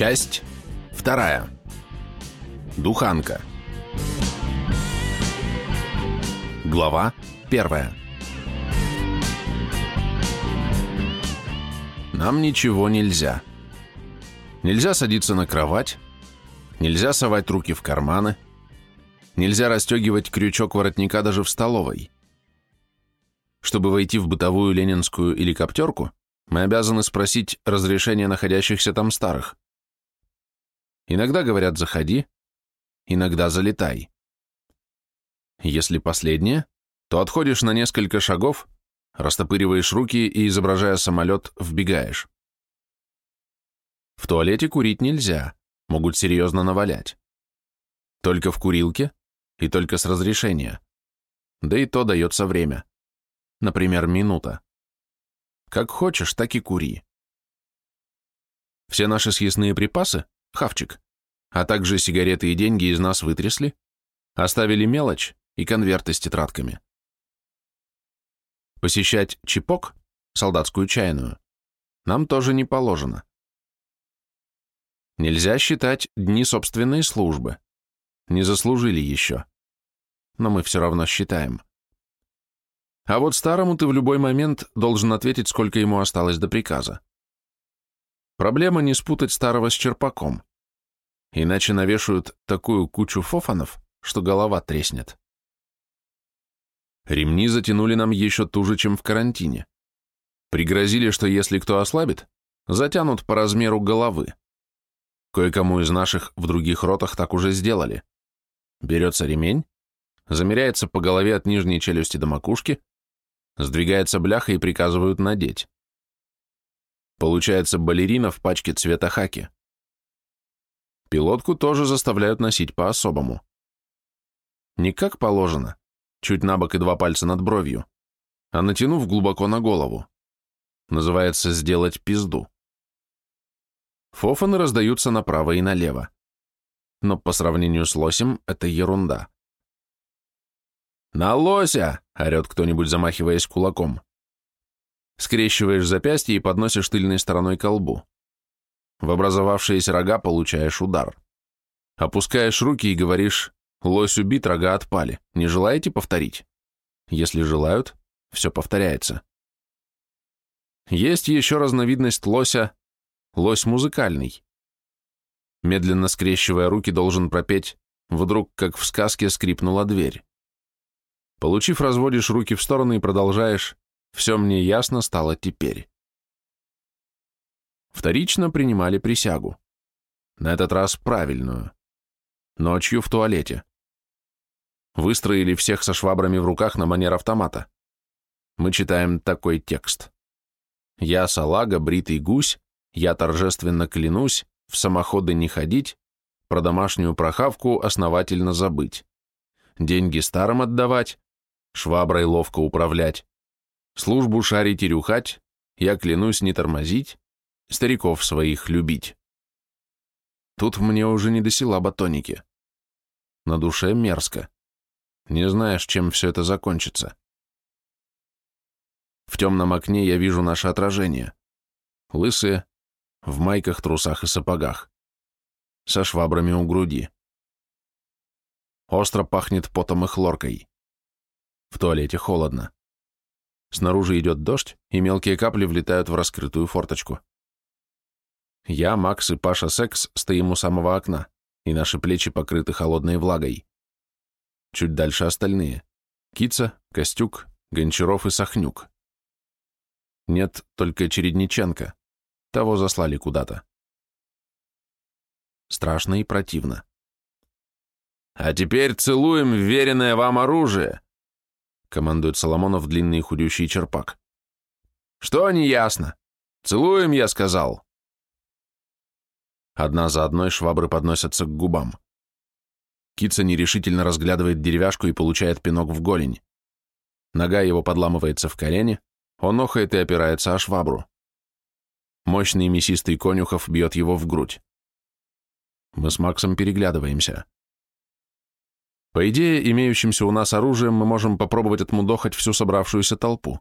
Часть вторая. Духанка. Глава первая. Нам ничего нельзя. Нельзя садиться на кровать, нельзя совать руки в карманы, нельзя расстегивать крючок воротника даже в столовой. Чтобы войти в бытовую ленинскую или коптерку, мы обязаны спросить разрешение находящихся там старых. Иногда говорят «заходи», иногда «залетай». Если последнее, то отходишь на несколько шагов, растопыриваешь руки и, изображая самолет, вбегаешь. В туалете курить нельзя, могут серьезно навалять. Только в курилке и только с разрешения. Да и то дается время. Например, минута. Как хочешь, так и кури. Все наши съестные припасы, хавчик, а также сигареты и деньги из нас вытрясли, оставили мелочь и конверты с тетрадками. Посещать чипок, солдатскую чайную, нам тоже не положено. Нельзя считать дни собственной службы. Не заслужили еще. Но мы все равно считаем. А вот старому ты в любой момент должен ответить, сколько ему осталось до приказа. Проблема не спутать старого с черпаком. Иначе навешают такую кучу фофанов, что голова треснет. Ремни затянули нам еще туже, чем в карантине. Пригрозили, что если кто ослабит, затянут по размеру головы. Кое-кому из наших в других ротах так уже сделали. Берется ремень, замеряется по голове от нижней челюсти до макушки, сдвигается бляха и приказывают надеть. Получается балерина в пачке цвета хаки. Пилотку тоже заставляют носить по-особому. Не как положено, чуть на бок и два пальца над бровью, а натянув глубоко на голову. Называется «сделать пизду». Фофаны раздаются направо и налево. Но по сравнению с лосем это ерунда. «На лося!» — орет кто-нибудь, замахиваясь кулаком. Скрещиваешь запястье и подносишь тыльной стороной к колбу. В образовавшиеся рога получаешь удар. Опускаешь руки и говоришь «Лось убит, рога отпали. Не желаете повторить?» Если желают, все повторяется. Есть еще разновидность лося – лось музыкальный. Медленно скрещивая руки, должен пропеть «Вдруг, как в сказке, скрипнула дверь». Получив, разводишь руки в стороны и продолжаешь «Все мне ясно стало теперь». Вторично принимали присягу. На этот раз правильную. Ночью в туалете. Выстроили всех со швабрами в руках на манер автомата. Мы читаем такой текст. «Я салага, бритый гусь, я торжественно клянусь, в самоходы не ходить, про домашнюю прохавку основательно забыть, деньги старым отдавать, шваброй ловко управлять, службу шарить и рюхать, я клянусь не тормозить, стариков своих любить. Тут мне уже не до села батоники. На душе мерзко. Не знаешь, чем все это закончится. В темном окне я вижу наше отражение. Лысые, в майках, трусах и сапогах. Со швабрами у груди. Остро пахнет потом и хлоркой. В туалете холодно. Снаружи идет дождь, и мелкие капли влетают в раскрытую форточку. Я, Макс и Паша Секс стоим у самого окна, и наши плечи покрыты холодной влагой. Чуть дальше остальные. Кица, Костюк, Гончаров и Сахнюк. Нет только Чередниченко. Того заслали куда-то. Страшно и противно. «А теперь целуем веренное вам оружие!» Командует Соломонов длинный худющий черпак. «Что не ясно? Целуем, я сказал!» Одна за одной швабры подносятся к губам. Кица нерешительно разглядывает деревяшку и получает пинок в голень. Нога его подламывается в колени, он охает и опирается о швабру. Мощный мясистый конюхов бьет его в грудь. Мы с Максом переглядываемся. По идее, имеющимся у нас оружием мы можем попробовать отмудохать всю собравшуюся толпу.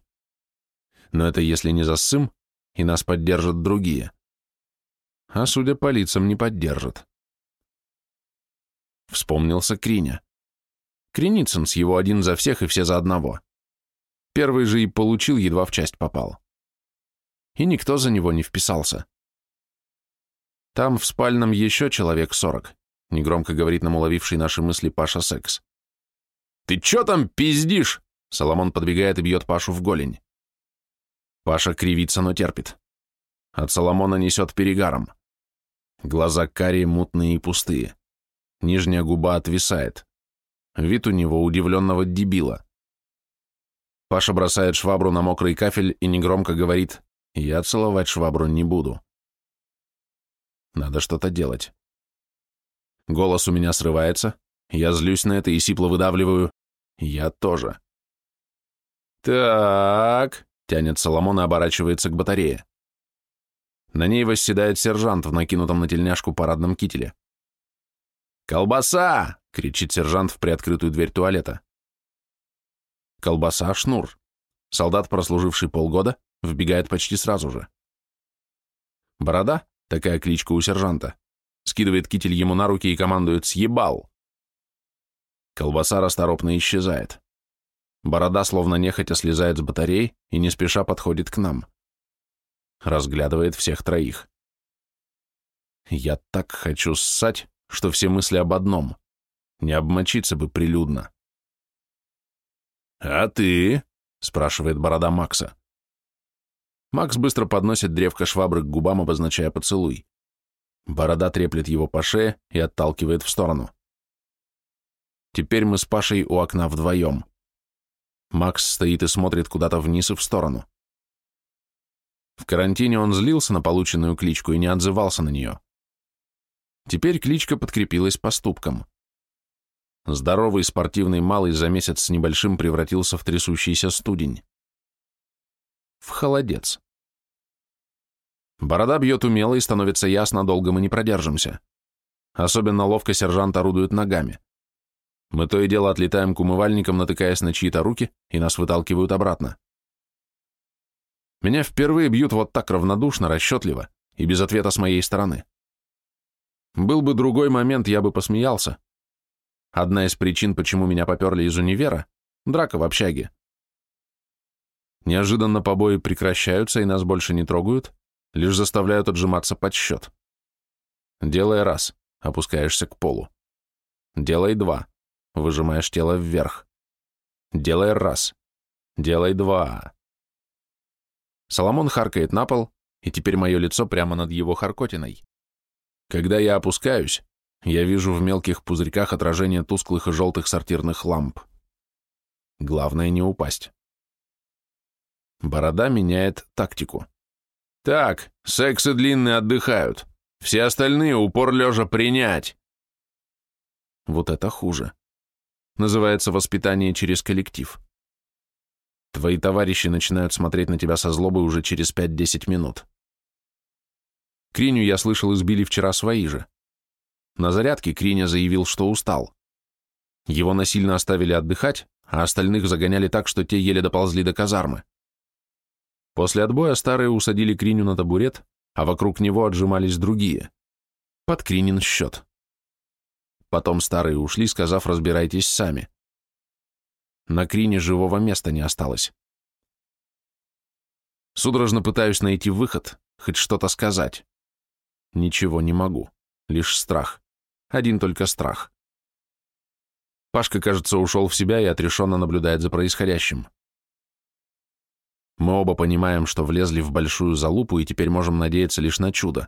Но это если не засым, и нас поддержат другие. а судя по лицам, не поддержит. Вспомнился Криня. Криницын с его один за всех и все за одного. Первый же и получил, едва в часть попал. И никто за него не вписался. Там в спальном еще человек сорок, негромко говорит нам уловивший наши мысли Паша Секс. «Ты че там пиздишь?» Соломон подбегает и бьет Пашу в голень. Паша кривится, но терпит. От Соломона несет перегаром. Глаза карие, мутные и пустые. Нижняя губа отвисает. Вид у него удивленного дебила. Паша бросает швабру на мокрый кафель и негромко говорит «Я целовать швабру не буду». Надо что-то делать. Голос у меня срывается, я злюсь на это и сипло выдавливаю «Я тоже». «Так», — тянет Соломон и оборачивается к батарее. На ней восседает сержант в накинутом на тельняшку парадном кителе. «Колбаса!» — кричит сержант в приоткрытую дверь туалета. Колбаса — шнур. Солдат, прослуживший полгода, вбегает почти сразу же. Борода, такая кличка у сержанта, скидывает китель ему на руки и командует «Съебал!». Колбаса расторопно исчезает. Борода, словно нехотя, слезает с батареи и не спеша подходит к нам разглядывает всех троих. Я так хочу ссать, что все мысли об одном. Не обмочиться бы прилюдно. «А ты?» — спрашивает борода Макса. Макс быстро подносит древко швабры к губам, обозначая поцелуй. Борода треплет его по шее и отталкивает в сторону. Теперь мы с Пашей у окна вдвоем. Макс стоит и смотрит куда-то вниз и в сторону. В карантине он злился на полученную кличку и не отзывался на нее. Теперь кличка подкрепилась поступком. Здоровый спортивный малый за месяц с небольшим превратился в трясущийся студень. В холодец. Борода бьет умело и становится ясно, долго мы не продержимся. Особенно ловко сержант орудует ногами. Мы то и дело отлетаем к умывальникам, натыкаясь на чьи-то руки, и нас выталкивают обратно. Меня впервые бьют вот так равнодушно, расчетливо и без ответа с моей стороны. Был бы другой момент, я бы посмеялся. Одна из причин, почему меня поперли из универа — драка в общаге. Неожиданно побои прекращаются и нас больше не трогают, лишь заставляют отжиматься под счет. Делай раз, опускаешься к полу. Делай два, выжимаешь тело вверх. Делай раз, делай два. Соломон харкает на пол, и теперь мое лицо прямо над его харкотиной. Когда я опускаюсь, я вижу в мелких пузырьках отражение тусклых и желтых сортирных ламп. Главное не упасть. Борода меняет тактику. Так, сексы длинные отдыхают. Все остальные упор лежа принять. Вот это хуже. Называется воспитание через коллектив. Твои товарищи начинают смотреть на тебя со злобой уже через 5-10 минут. Криню я слышал избили вчера свои же. На зарядке Криня заявил, что устал. Его насильно оставили отдыхать, а остальных загоняли так, что те еле доползли до казармы. После отбоя старые усадили Криню на табурет, а вокруг него отжимались другие. Под Кринин счет. Потом старые ушли, сказав, разбирайтесь сами. На Крине живого места не осталось. Судорожно пытаюсь найти выход, хоть что-то сказать. Ничего не могу, лишь страх. Один только страх. Пашка, кажется, ушел в себя и отрешенно наблюдает за происходящим. Мы оба понимаем, что влезли в большую залупу и теперь можем надеяться лишь на чудо.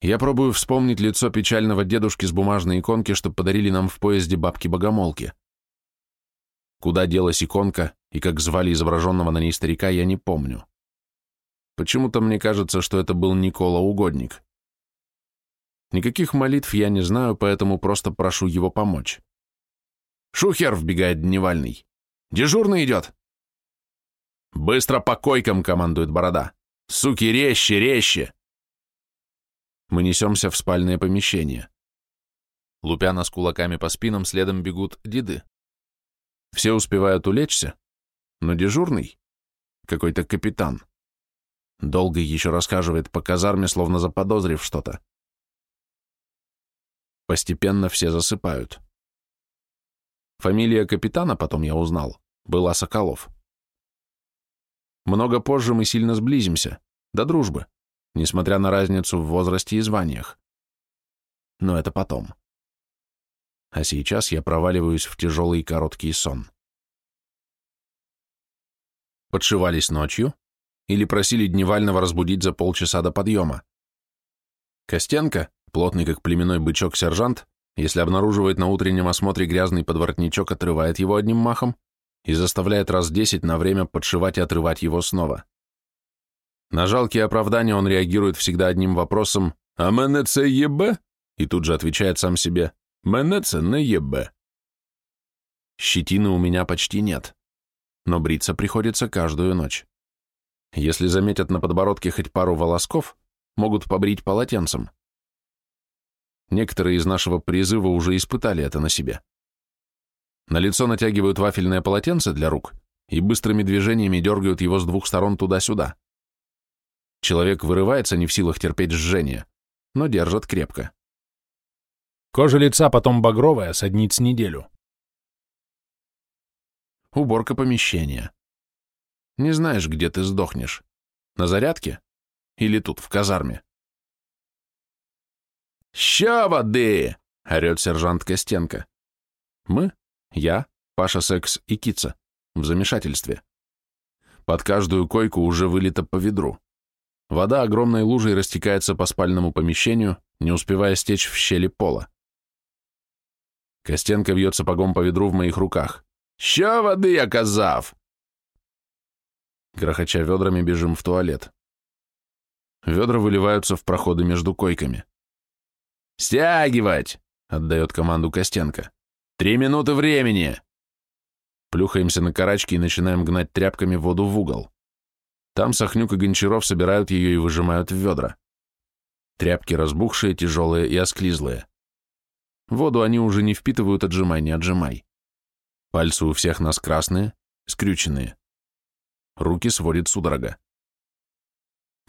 Я пробую вспомнить лицо печального дедушки с бумажной иконки, что подарили нам в поезде бабки-богомолки. Куда делась иконка и как звали изображенного на ней старика, я не помню. Почему-то мне кажется, что это был Никола Угодник. Никаких молитв я не знаю, поэтому просто прошу его помочь. «Шухер!» — вбегает Дневальный. «Дежурный идет!» «Быстро по койкам!» — командует Борода. «Суки, резче, резче!» Мы несемся в спальное помещение. Лупя нас кулаками по спинам, следом бегут деды. Все успевают улечься, но дежурный, какой-то капитан, Долго еще рассказывает по казарме, словно заподозрив что-то. Постепенно все засыпают. Фамилия капитана, потом я узнал, была Соколов. Много позже мы сильно сблизимся, до дружбы, несмотря на разницу в возрасте и званиях. Но это потом. А сейчас я проваливаюсь в тяжелый и короткий сон. Подшивались ночью или просили Дневального разбудить за полчаса до подъема. Костенко, плотный как племенной бычок сержант, если обнаруживает на утреннем осмотре грязный подворотничок, отрывает его одним махом и заставляет раз десять на время подшивать и отрывать его снова. На жалкие оправдания он реагирует всегда одним вопросом «А мене це ебе?» и тут же отвечает сам себе «Мене це не ебе». Щетины у меня почти нет, но бриться приходится каждую ночь. Если заметят на подбородке хоть пару волосков, могут побрить полотенцем. Некоторые из нашего призыва уже испытали это на себе. На лицо натягивают вафельное полотенце для рук и быстрыми движениями дергают его с двух сторон туда-сюда. Человек вырывается не в силах терпеть жжение, но держат крепко. Кожа лица потом багровая, соднит с неделю. Уборка помещения. Не знаешь, где ты сдохнешь. На зарядке? Или тут, в казарме? «Ща воды!» — орет сержант Костенко. Мы, я, Паша Секс и Кица, в замешательстве. Под каждую койку уже вылито по ведру. Вода огромной лужей растекается по спальному помещению, не успевая стечь в щели пола. Костенко вьет сапогом по ведру в моих руках. «Ща воды, я казав!» Грохоча ведрами бежим в туалет. Ведра выливаются в проходы между койками. «Стягивать!» — отдает команду Костенко. «Три минуты времени!» Плюхаемся на карачки и начинаем гнать тряпками воду в угол. Там Сахнюк и Гончаров собирают ее и выжимают в ведра. Тряпки разбухшие, тяжелые и осклизлые. Воду они уже не впитывают, отжимай, не отжимай. Пальцы у всех нас красные, скрюченные. Руки сводит судорога.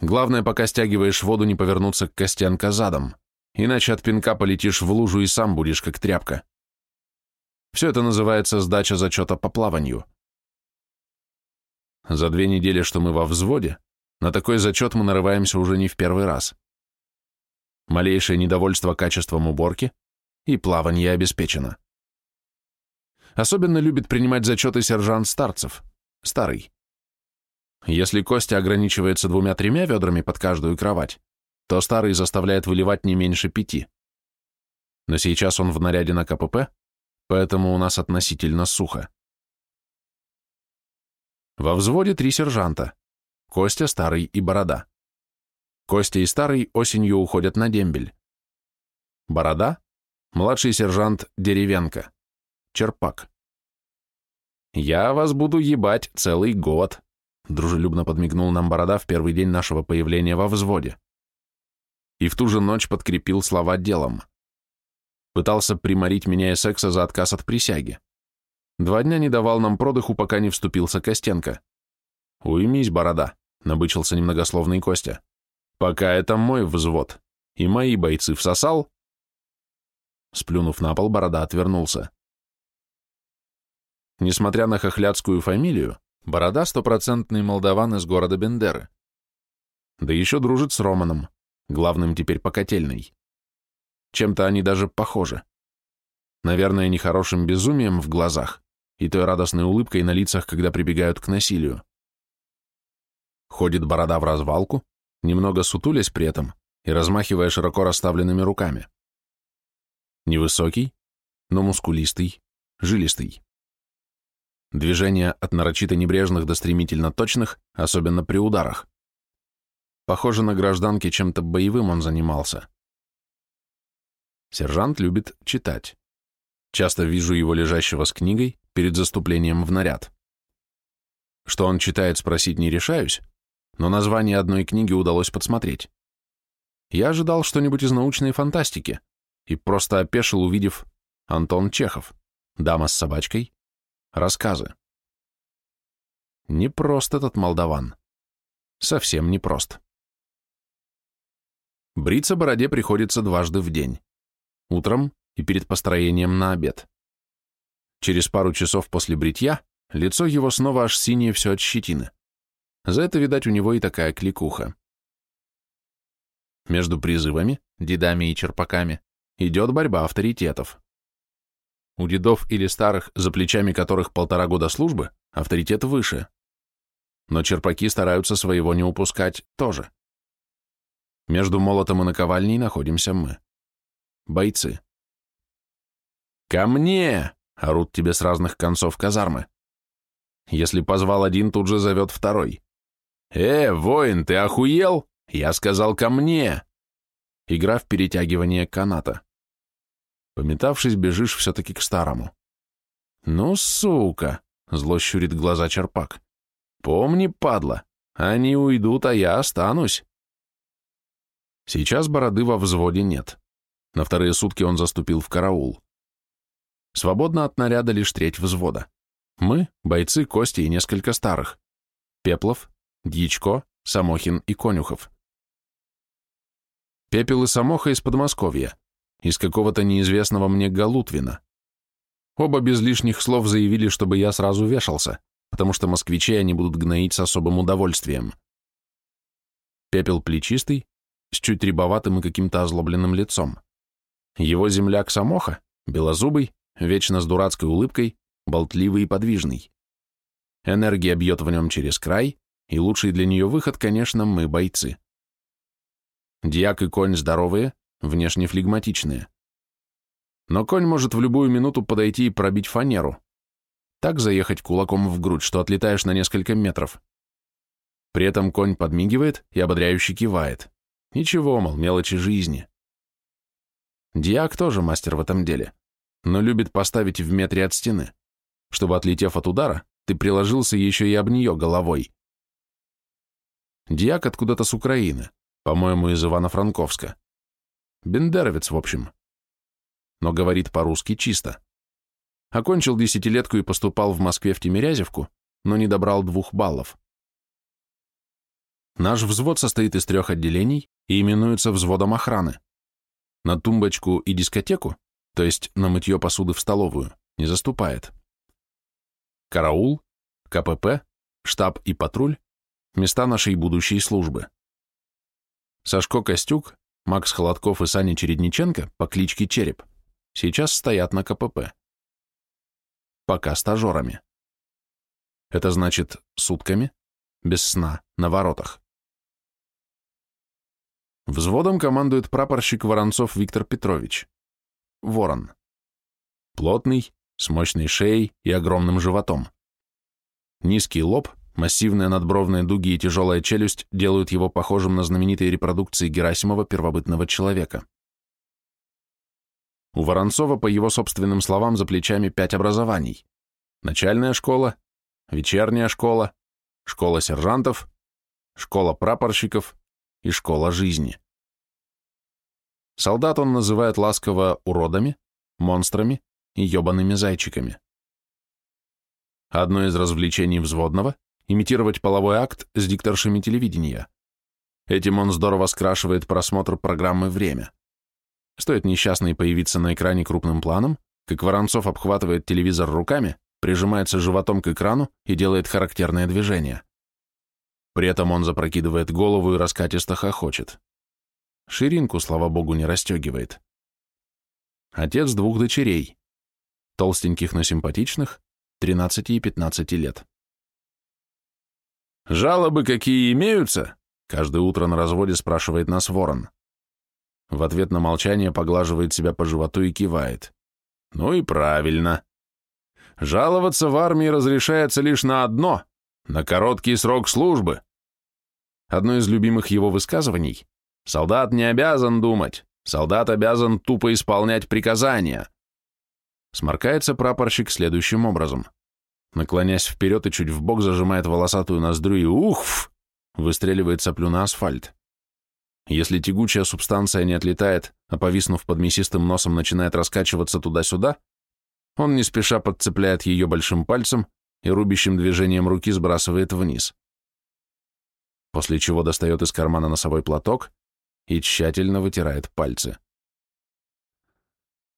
Главное, пока стягиваешь воду, не повернуться к Костянка задом иначе от пинка полетишь в лужу и сам будешь как тряпка. Все это называется сдача зачета по плаванию. За две недели, что мы во взводе, на такой зачет мы нарываемся уже не в первый раз. Малейшее недовольство качеством уборки и плавание обеспечено. Особенно любит принимать зачеты сержант Старцев, старый. Если Костя ограничивается двумя-тремя ведрами под каждую кровать, то старый заставляет выливать не меньше пяти. Но сейчас он в наряде на КПП, поэтому у нас относительно сухо. Во взводе три сержанта. Костя, Старый и Борода. Костя и Старый осенью уходят на дембель. Борода — младший сержант Деревенко. Черпак. «Я вас буду ебать целый год», — дружелюбно подмигнул нам Борода в первый день нашего появления во взводе и в ту же ночь подкрепил слова делом. Пытался приморить меня и секса за отказ от присяги. Два дня не давал нам продыху, пока не вступился Костенко. «Уймись, борода», — набычился немногословный Костя. «Пока это мой взвод, и мои бойцы всосал...» Сплюнув на пол, борода отвернулся. Несмотря на хохлядскую фамилию, борода — стопроцентный молдаван из города Бендеры. Да еще дружит с Романом, главным теперь по котельной. Чем-то они даже похожи. Наверное, нехорошим безумием в глазах и той радостной улыбкой на лицах, когда прибегают к насилию. Ходит борода в развалку, немного сутулясь при этом и размахивая широко расставленными руками. Невысокий, но мускулистый, жилистый. Движения от нарочито небрежных до стремительно точных, особенно при ударах. Похоже, на гражданке чем-то боевым он занимался. Сержант любит читать. Часто вижу его лежащего с книгой перед заступлением в наряд. Что он читает, спросить не решаюсь, но название одной книги удалось подсмотреть. Я ожидал что-нибудь из научной фантастики и просто опешил, увидев Антон Чехов, «Дама с собачкой», рассказы. Не просто этот молдаван. совсем непрост. Бриться бороде приходится дважды в день. Утром и перед построением на обед. Через пару часов после бритья лицо его снова аж синее все от щетины. За это, видать, у него и такая кликуха. Между призывами, дедами и черпаками идет борьба авторитетов. У дедов или старых, за плечами которых полтора года службы, авторитет выше. Но черпаки стараются своего не упускать тоже. Между молотом и наковальней находимся мы. Бойцы. «Ко мне!» — орут тебе с разных концов казармы. Если позвал один, тут же зовет второй. «Э, воин, ты охуел? Я сказал ко мне!» Игра в перетягивание каната. Пометавшись, бежишь все-таки к старому. «Ну, сука!» — зло щурит глаза черпак. «Помни, падла, они уйдут, а я останусь». Сейчас бороды во взводе нет. На вторые сутки он заступил в караул. Свободно от наряда лишь треть взвода. Мы, бойцы, Кости и несколько старых. Пеплов, Дьячко, Самохин и Конюхов. Пепел и Самоха из Подмосковья, из какого-то неизвестного мне Галутвина. Оба без лишних слов заявили, чтобы я сразу вешался, потому что москвичей они будут гноить с особым удовольствием. Пепел плечистый, с чуть рябоватым и каким-то озлобленным лицом. Его земляк Самоха, белозубый, вечно с дурацкой улыбкой, болтливый и подвижный. Энергия бьет в нем через край, и лучший для нее выход, конечно, мы, бойцы. Дьяк и конь здоровые, внешне флегматичные. Но конь может в любую минуту подойти и пробить фанеру. Так заехать кулаком в грудь, что отлетаешь на несколько метров. При этом конь подмигивает и ободряюще кивает. Ничего, мол, мелочи жизни. Диак тоже мастер в этом деле, но любит поставить в метре от стены, чтобы, отлетев от удара, ты приложился еще и об нее головой. Диак откуда-то с Украины, по-моему, из Ивано-Франковска. Бендеровец, в общем. Но говорит по-русски чисто. Окончил десятилетку и поступал в Москве в Тимирязевку, но не добрал двух баллов. Наш взвод состоит из трех отделений и именуется взводом охраны. На тумбочку и дискотеку, то есть на мытье посуды в столовую, не заступает. Караул, КПП, штаб и патруль – места нашей будущей службы. Сашко Костюк, Макс Холодков и Саня Чередниченко по кличке Череп сейчас стоят на КПП. Пока стажерами. Это значит сутками, без сна, на воротах. Взводом командует прапорщик Воронцов Виктор Петрович. Ворон. Плотный, с мощной шеей и огромным животом. Низкий лоб, массивные надбровные дуги и тяжелая челюсть делают его похожим на знаменитые репродукции Герасимова первобытного человека. У Воронцова, по его собственным словам, за плечами пять образований. Начальная школа, вечерняя школа, школа сержантов, школа прапорщиков, и школа жизни. Солдат он называет ласково уродами, монстрами и ебаными зайчиками. Одно из развлечений взводного – имитировать половой акт с дикторшами телевидения. Этим он здорово скрашивает просмотр программы «Время». Стоит несчастной появиться на экране крупным планом, как Воронцов обхватывает телевизор руками, прижимается животом к экрану и делает характерное движение. При этом он запрокидывает голову и раскатисто хохочет. Ширинку, слава богу, не расстегивает. Отец двух дочерей. Толстеньких, но симпатичных, 13 и 15 лет. «Жалобы какие имеются?» Каждое утро на разводе спрашивает нас ворон. В ответ на молчание поглаживает себя по животу и кивает. «Ну и правильно. Жаловаться в армии разрешается лишь на одно — на короткий срок службы. Одно из любимых его высказываний – «Солдат не обязан думать, солдат обязан тупо исполнять приказания». Сморкается прапорщик следующим образом. Наклонясь вперед и чуть в бок зажимает волосатую ноздрю и ухф, выстреливает соплю на асфальт. Если тягучая субстанция не отлетает, а повиснув под мясистым носом начинает раскачиваться туда-сюда, он не спеша подцепляет ее большим пальцем и рубящим движением руки сбрасывает вниз. После чего достает из кармана носовой платок и тщательно вытирает пальцы.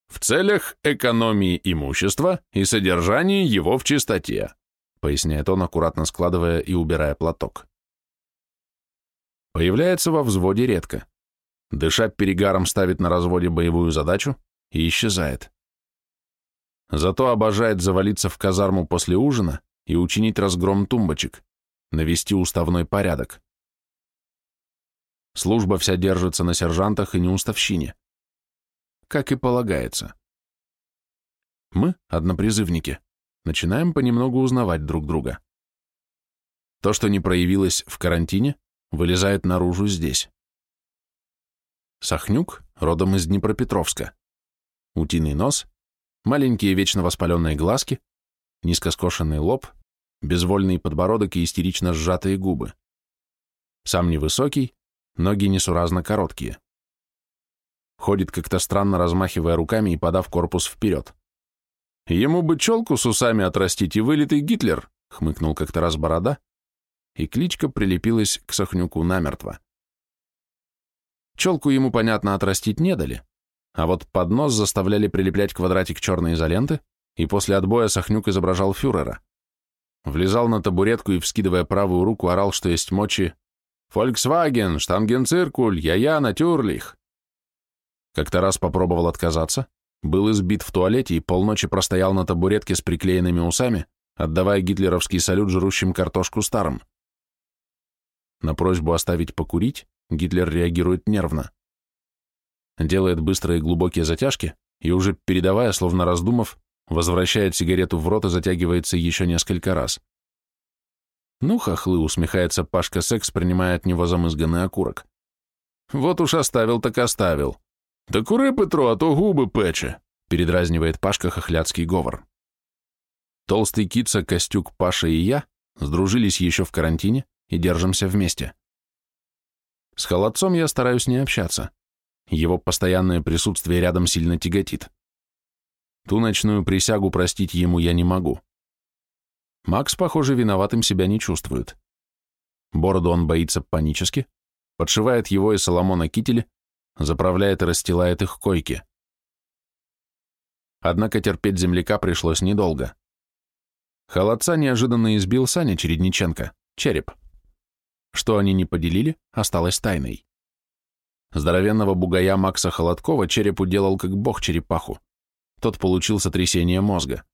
«В целях экономии имущества и содержания его в чистоте», поясняет он, аккуратно складывая и убирая платок. Появляется во взводе редко. Дыша перегаром ставит на разводе боевую задачу и исчезает. Зато обожает завалиться в казарму после ужина и учинить разгром тумбочек, навести уставной порядок. Служба вся держится на сержантах и неуставщине. Как и полагается. Мы, однопризывники, начинаем понемногу узнавать друг друга. То, что не проявилось в карантине, вылезает наружу здесь. Сахнюк родом из Днепропетровска. Утиный нос, маленькие вечно воспаленные глазки, низкоскошенный лоб, безвольный подбородок и истерично сжатые губы. Сам невысокий, ноги несуразно короткие. Ходит как-то странно, размахивая руками и подав корпус вперед. «Ему бы челку с усами отрастить и вылитый Гитлер», — хмыкнул как-то раз борода, и кличка прилепилась к Сахнюку намертво. Челку ему, понятно, отрастить не дали, а вот под нос заставляли прилеплять квадратик черной изоленты, и после отбоя Сахнюк изображал фюрера. Влезал на табуретку и, вскидывая правую руку, орал, что есть мочи «Фольксваген, штангенциркуль, я-я, натюрлих». Как-то раз попробовал отказаться, был избит в туалете и полночи простоял на табуретке с приклеенными усами, отдавая гитлеровский салют жрущим картошку старым. На просьбу оставить покурить Гитлер реагирует нервно. Делает быстрые глубокие затяжки и уже передавая, словно раздумав, возвращает сигарету в рот и затягивается еще несколько раз. «Ну, хохлы», — усмехается Пашка Секс, принимая от него замызганный окурок. «Вот уж оставил, так оставил. Да кури, Петро, а то губы пече», — передразнивает Пашка хохляцкий говор. Толстый Кица, Костюк, Паша и я сдружились еще в карантине и держимся вместе. С холодцом я стараюсь не общаться. Его постоянное присутствие рядом сильно тяготит. Ту ночную присягу простить ему я не могу. Макс, похоже, виноватым себя не чувствует. Бороду он боится панически, подшивает его и Соломона кители, заправляет и расстилает их койки. Однако терпеть земляка пришлось недолго. Холодца неожиданно избил Саня Чередниченко, череп. Что они не поделили, осталось тайной. Здоровенного бугая Макса Холодкова череп уделал как бог черепаху. Тот получил сотрясение мозга.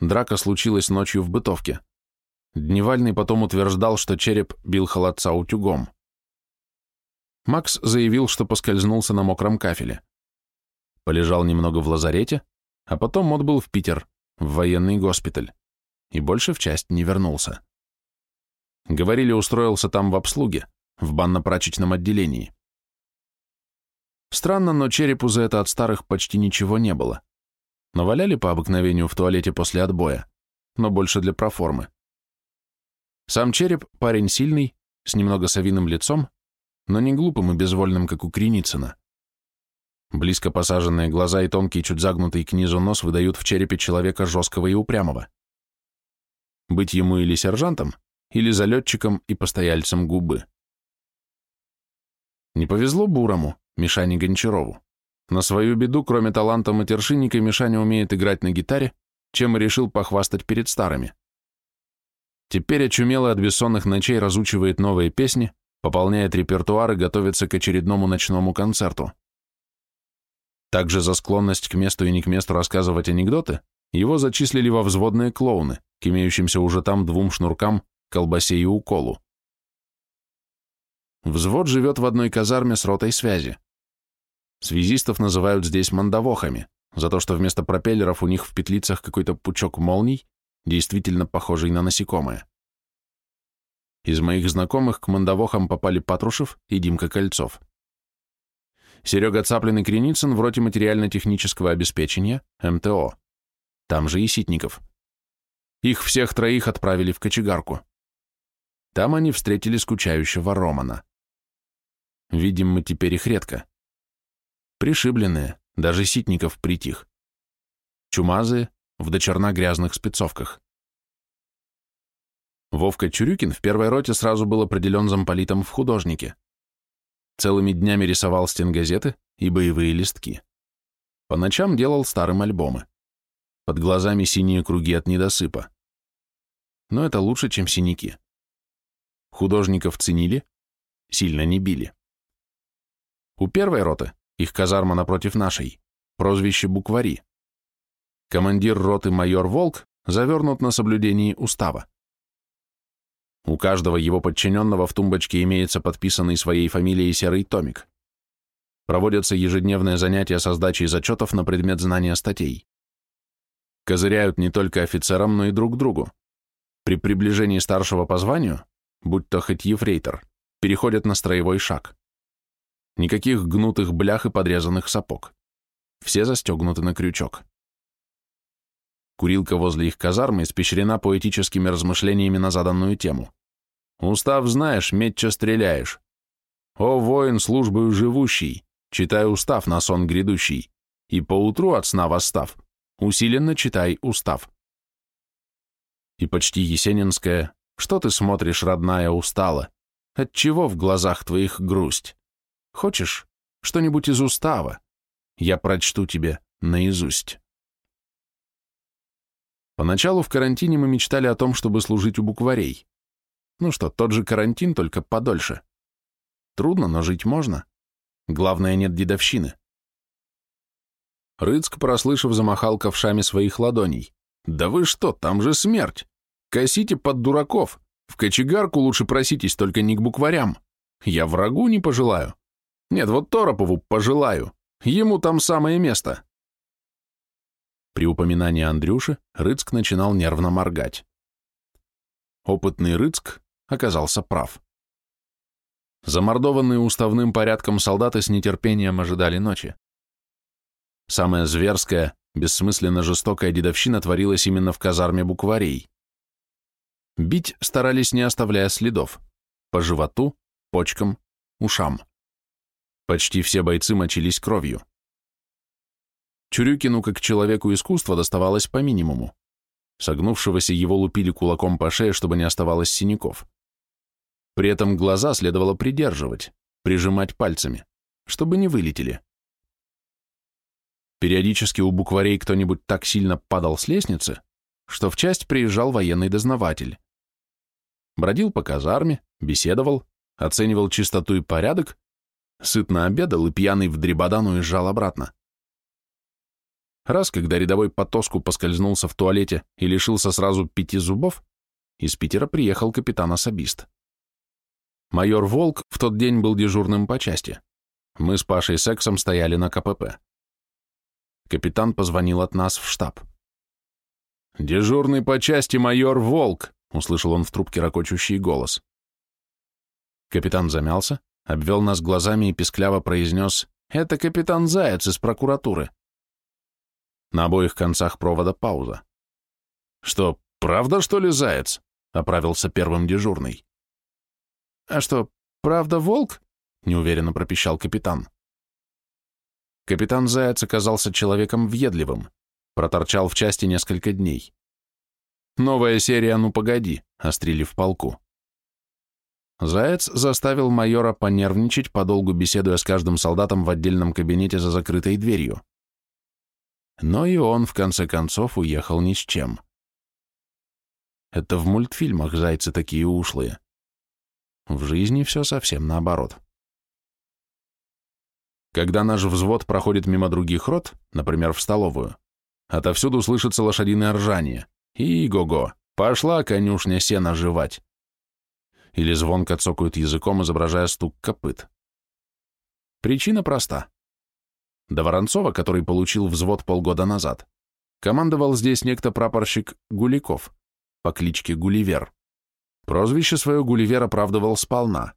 Драка случилась ночью в бытовке. Дневальный потом утверждал, что череп бил холодца утюгом. Макс заявил, что поскользнулся на мокром кафеле. Полежал немного в лазарете, а потом отбыл в Питер, в военный госпиталь, и больше в часть не вернулся. Говорили, устроился там в обслуге, в банно-прачечном отделении. Странно, но черепу за это от старых почти ничего не было. Наваляли по обыкновению в туалете после отбоя, но больше для проформы. Сам череп – парень сильный, с немного совиным лицом, но не глупым и безвольным, как у Креницына. Близко посаженные глаза и тонкий, чуть загнутый к низу нос выдают в черепе человека жесткого и упрямого. Быть ему или сержантом, или залетчиком и постояльцем губы. Не повезло Бурому, Мишане Гончарову. На свою беду, кроме таланта матершинника, Мишаня умеет играть на гитаре, чем и решил похвастать перед старыми. Теперь очумело от бессонных ночей разучивает новые песни, пополняет репертуар и готовится к очередному ночному концерту. Также за склонность к месту и не к месту рассказывать анекдоты его зачислили во взводные клоуны, к имеющимся уже там двум шнуркам, колбасе и уколу. Взвод живет в одной казарме с ротой связи. Связистов называют здесь мандавохами, за то, что вместо пропеллеров у них в петлицах какой-то пучок молний, действительно похожий на насекомое. Из моих знакомых к мандавохам попали Патрушев и Димка Кольцов. Серега Цаплин и Креницын в роте материально-технического обеспечения, МТО. Там же и Ситников. Их всех троих отправили в кочегарку. Там они встретили скучающего Романа. Видим мы теперь их редко. Пришибленные, даже Ситников притих. Чумазые, в дочерна грязных спецовках. Вовка Чурюкин в первой роте сразу был определен замполитом в художнике. Целыми днями рисовал стенгазеты и боевые листки. По ночам делал старым альбомы. Под глазами синие круги от недосыпа. Но это лучше, чем синяки. Художников ценили, сильно не били. У первой роты, их казарма напротив нашей, прозвище «Буквари». Командир роты майор Волк завернут на соблюдении устава. У каждого его подчиненного в тумбочке имеется подписанный своей фамилией серый томик. Проводятся ежедневные занятия со сдачей зачетов на предмет знания статей. Козыряют не только офицерам, но и друг другу. При приближении старшего по званию, будь то хоть ефрейтор, переходят на строевой шаг. Никаких гнутых блях и подрезанных сапог. Все застегнуты на крючок. Курилка возле их казармы испещрена поэтическими размышлениями на заданную тему. «Устав знаешь, метча стреляешь. О, воин, службою живущий, читай устав на сон грядущий, и поутру от сна восстав, усиленно читай устав». И почти есенинская «Что ты смотришь, родная, устала? Отчего в глазах твоих грусть? Хочешь что-нибудь из устава? Я прочту тебе наизусть». Поначалу в карантине мы мечтали о том, чтобы служить у букварей. Ну что, тот же карантин, только подольше. Трудно, но жить можно. Главное, нет дедовщины. Рыцк, прослышав, замахал ковшами своих ладоней. «Да вы что, там же смерть! Косите под дураков! В кочегарку лучше проситесь, только не к букварям. Я врагу не пожелаю. Нет, вот Торопову пожелаю. Ему там самое место!» При упоминании Андрюши Рыцк начинал нервно моргать. Опытный Рыцк оказался прав. Замордованные уставным порядком солдаты с нетерпением ожидали ночи. Самая зверская, бессмысленно жестокая дедовщина творилась именно в казарме букварей. Бить старались, не оставляя следов, по животу, почкам, ушам. Почти все бойцы мочились кровью. Чурюкину, как человеку искусства, доставалось по минимуму. Согнувшегося его лупили кулаком по шее, чтобы не оставалось синяков. При этом глаза следовало придерживать, прижимать пальцами, чтобы не вылетели. Периодически у букварей кто-нибудь так сильно падал с лестницы, что в часть приезжал военный дознаватель. Бродил по казарме, беседовал, оценивал чистоту и порядок, сытно обедал и пьяный в дребодан уезжал обратно. Раз, когда рядовой Потоску поскользнулся в туалете и лишился сразу пяти зубов, из Питера приехал капитан-особист. Майор Волк в тот день был дежурным по части. Мы с Пашей Сексом стояли на КПП. Капитан позвонил от нас в штаб. «Дежурный по части майор Волк», — услышал он в трубке ракочущий голос. Капитан замялся, обвел нас глазами и пискляво произнес «Это капитан Заяц из прокуратуры». На обоих концах провода пауза. «Что, правда, что ли, заяц?» — оправился первым дежурный. «А что, правда волк?» — неуверенно пропищал капитан. Капитан Заяц оказался человеком въедливым, проторчал в части несколько дней. Новая серия «Ну погоди», острили в полку. Заяц заставил майора понервничать, подолгу беседуя с каждым солдатом в отдельном кабинете за закрытой дверью но и он, в конце концов, уехал ни с чем. Это в мультфильмах зайцы такие ушлые. В жизни все совсем наоборот. Когда наш взвод проходит мимо других рот, например, в столовую, отовсюду слышится лошадиное ржание. И го-го, пошла конюшня сена жевать. Или звонко цокают языком, изображая стук копыт. Причина проста. До Воронцова, который получил взвод полгода назад, командовал здесь некто прапорщик Гуликов по кличке Гулливер. Прозвище свое Гулливер оправдывал сполна.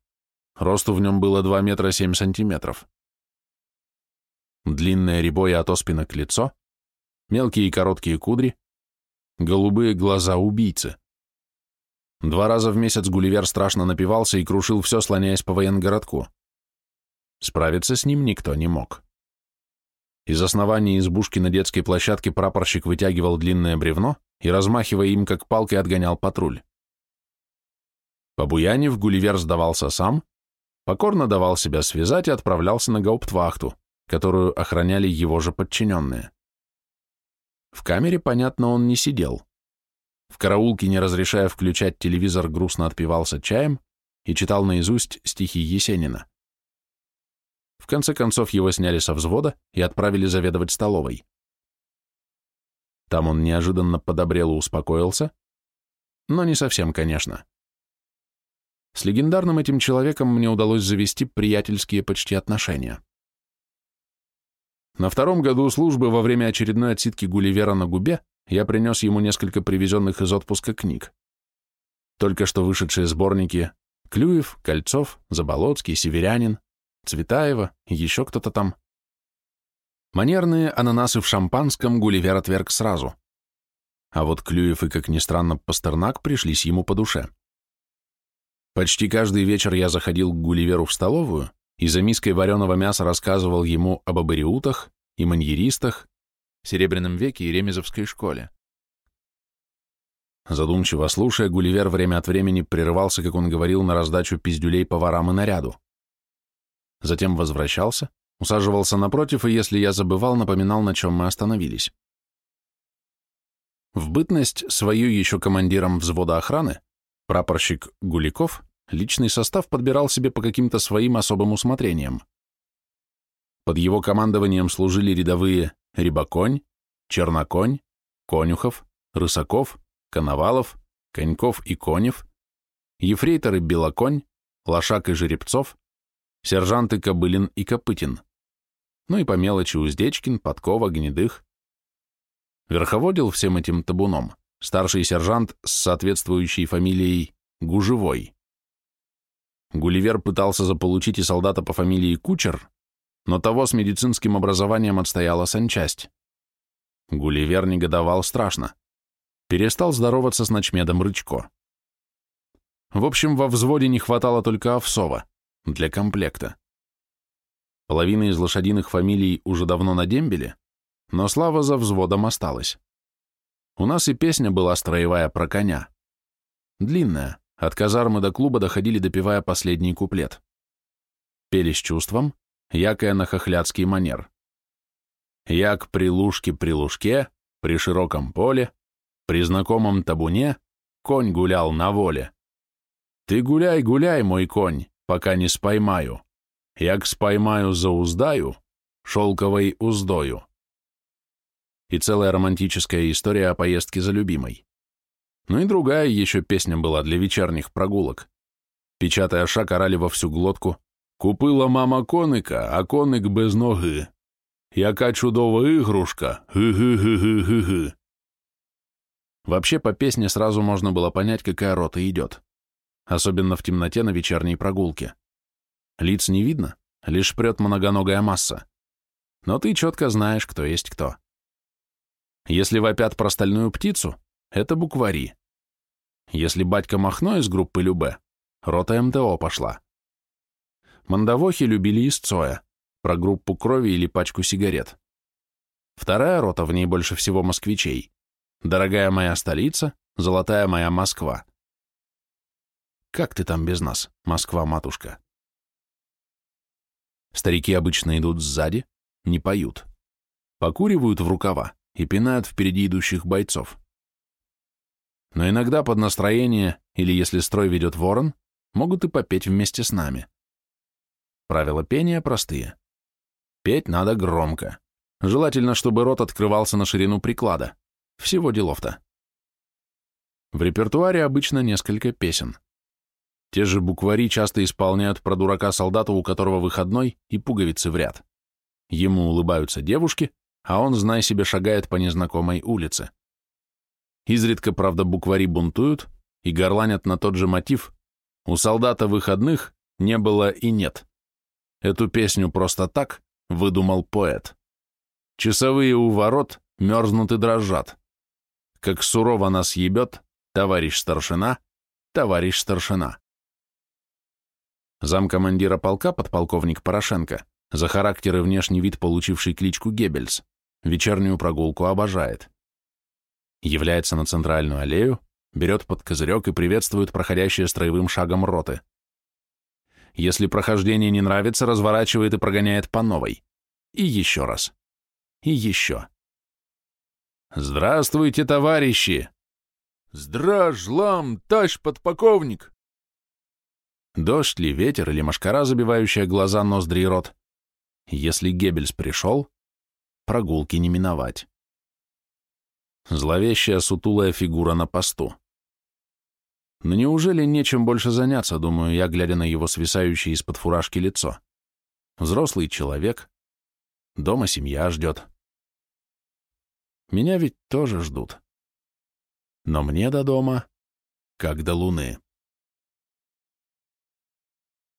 Росту в нем было 2 метра 7 сантиметров. Длинное рябое от оспинок лицо, мелкие и короткие кудри, голубые глаза убийцы. Два раза в месяц Гулливер страшно напивался и крушил все, слоняясь по военгородку. Справиться с ним никто не мог. Из основания избушки на детской площадке прапорщик вытягивал длинное бревно и, размахивая им как палкой, отгонял патруль. Побуянив, Гулливер сдавался сам, покорно давал себя связать и отправлялся на гауптвахту, которую охраняли его же подчиненные. В камере, понятно, он не сидел. В караулке, не разрешая включать телевизор, грустно отпивался чаем и читал наизусть стихи Есенина. В конце концов его сняли со взвода и отправили заведовать столовой. Там он неожиданно подобрел и успокоился, но не совсем, конечно. С легендарным этим человеком мне удалось завести приятельские почти отношения. На втором году службы во время очередной отсидки Гулливера на губе я принес ему несколько привезенных из отпуска книг. Только что вышедшие сборники Клюев, Кольцов, Заболоцкий, Северянин, Цветаева еще кто-то там. Манерные ананасы в шампанском Гулливер отверг сразу. А вот Клюев и, как ни странно, Пастернак пришлись ему по душе. Почти каждый вечер я заходил к Гулливеру в столовую и за миской вареного мяса рассказывал ему об абориутах и маньеристах, Серебряном веке и Ремезовской школе. Задумчиво слушая, Гулливер время от времени прерывался, как он говорил, на раздачу пиздюлей поварам и наряду. Затем возвращался, усаживался напротив, и если я забывал, напоминал, на чем мы остановились. В бытность свою еще командиром взвода охраны Прапорщик Гуликов личный состав подбирал себе по каким-то своим особым усмотрениям. Под его командованием служили рядовые Рябоконь, Черноконь, Конюхов, Рысаков, Коновалов, Коньков и Конев, ефрейторы Белоконь, Лошак и Жеребцов, сержанты Кобылин и Копытин, ну и по мелочи Уздечкин, Подкова, Гнедых. Верховодил всем этим табуном старший сержант с соответствующей фамилией Гужевой. Гулливер пытался заполучить и солдата по фамилии Кучер, но того с медицинским образованием отстояла санчасть. Гулливер негодовал страшно. Перестал здороваться с ночмедом Рычко. В общем, во взводе не хватало только Овсова для комплекта. Половина из лошадиных фамилий уже давно на дембеле, но слава за взводом осталась. У нас и песня была строевая про коня. Длинная, от казармы до клуба доходили, допивая последний куплет. Пели с чувством, якая на хохляцкий манер. Як при лужке при лужке, при широком поле, при знакомом табуне, конь гулял на воле. Ты гуляй, гуляй, мой конь, пока не споймаю. Як споймаю за уздаю, шелковой уздою и целая романтическая история о поездке за любимой. Ну и другая еще песня была для вечерних прогулок. Печатая шаг, орали во всю глотку «Купила мама коника, а коник без ноги. Яка чудова игрушка, гы-гы-гы-гы-гы-гы». Вообще, по песне сразу можно было понять, какая рота идет. Особенно в темноте на вечерней прогулке. Лиц не видно, лишь прет многоногая масса. Но ты четко знаешь, кто есть кто. Если вопят про стальную птицу, это буквари. Если батька Махно из группы Любе, рота МТО пошла. Мандавохи любили из Цоя, про группу крови или пачку сигарет. Вторая рота, в ней больше всего москвичей. Дорогая моя столица, золотая моя Москва. Как ты там без нас, Москва-матушка? Старики обычно идут сзади, не поют. Покуривают в рукава и пинают впереди идущих бойцов. Но иногда под настроение, или если строй ведет ворон, могут и попеть вместе с нами. Правила пения простые. Петь надо громко. Желательно, чтобы рот открывался на ширину приклада. Всего делов-то. В репертуаре обычно несколько песен. Те же буквари часто исполняют про дурака-солдата, у которого выходной и пуговицы в ряд. Ему улыбаются девушки, а он, знай себе, шагает по незнакомой улице. Изредка, правда, буквари бунтуют и горланят на тот же мотив «У солдата выходных не было и нет». Эту песню просто так выдумал поэт. Часовые у ворот мерзнут и дрожат. Как сурово нас ебет товарищ старшина, товарищ старшина. Замкомандира полка подполковник Порошенко за характер и внешний вид получивший кличку Геббельс вечернюю прогулку обожает. Является на центральную аллею, берет под козырек и приветствует проходящее строевым шагом роты. Если прохождение не нравится, разворачивает и прогоняет по новой. И еще раз. И еще. «Здравствуйте, товарищи!» «Здражлам, тащ подполковник!» Дождь ли, ветер или машкара, забивающая глаза, ноздри и рот. Если Геббельс пришел, прогулки не миновать. Зловещая сутулая фигура на посту. Но неужели нечем больше заняться, думаю я, глядя на его свисающее из-под фуражки лицо? Взрослый человек. Дома семья ждет. Меня ведь тоже ждут. Но мне до дома, как до луны.